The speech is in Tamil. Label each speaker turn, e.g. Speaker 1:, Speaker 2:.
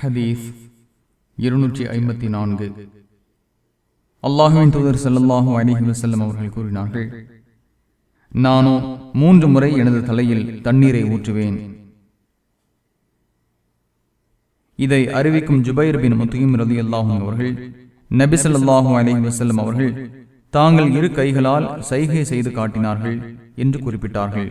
Speaker 1: ஹதீஸ் இருநூற்றி ஐம்பத்தி நான்கு. அல்லாஹுவின் தூதர் செல்லல்லாஹு அலிஹி வசல்லம் அவர்கள் கூறினார்கள் நானோ மூன்று முறை எனது தலையில் தண்ணீரை ஊற்றுவேன். இதை அறிவிக்கும் ஜுபைர் பின் முத்தீம் ரதி அல்லாஹும் அவர்கள் நபிசல்லாஹு ஸல்லல்லாஹு வசல்லம் அவர்கள் தாங்கள் இரு கைகளால் சைகை செய்து காட்டினார்கள் என்று குறிப்பிட்டார்கள்.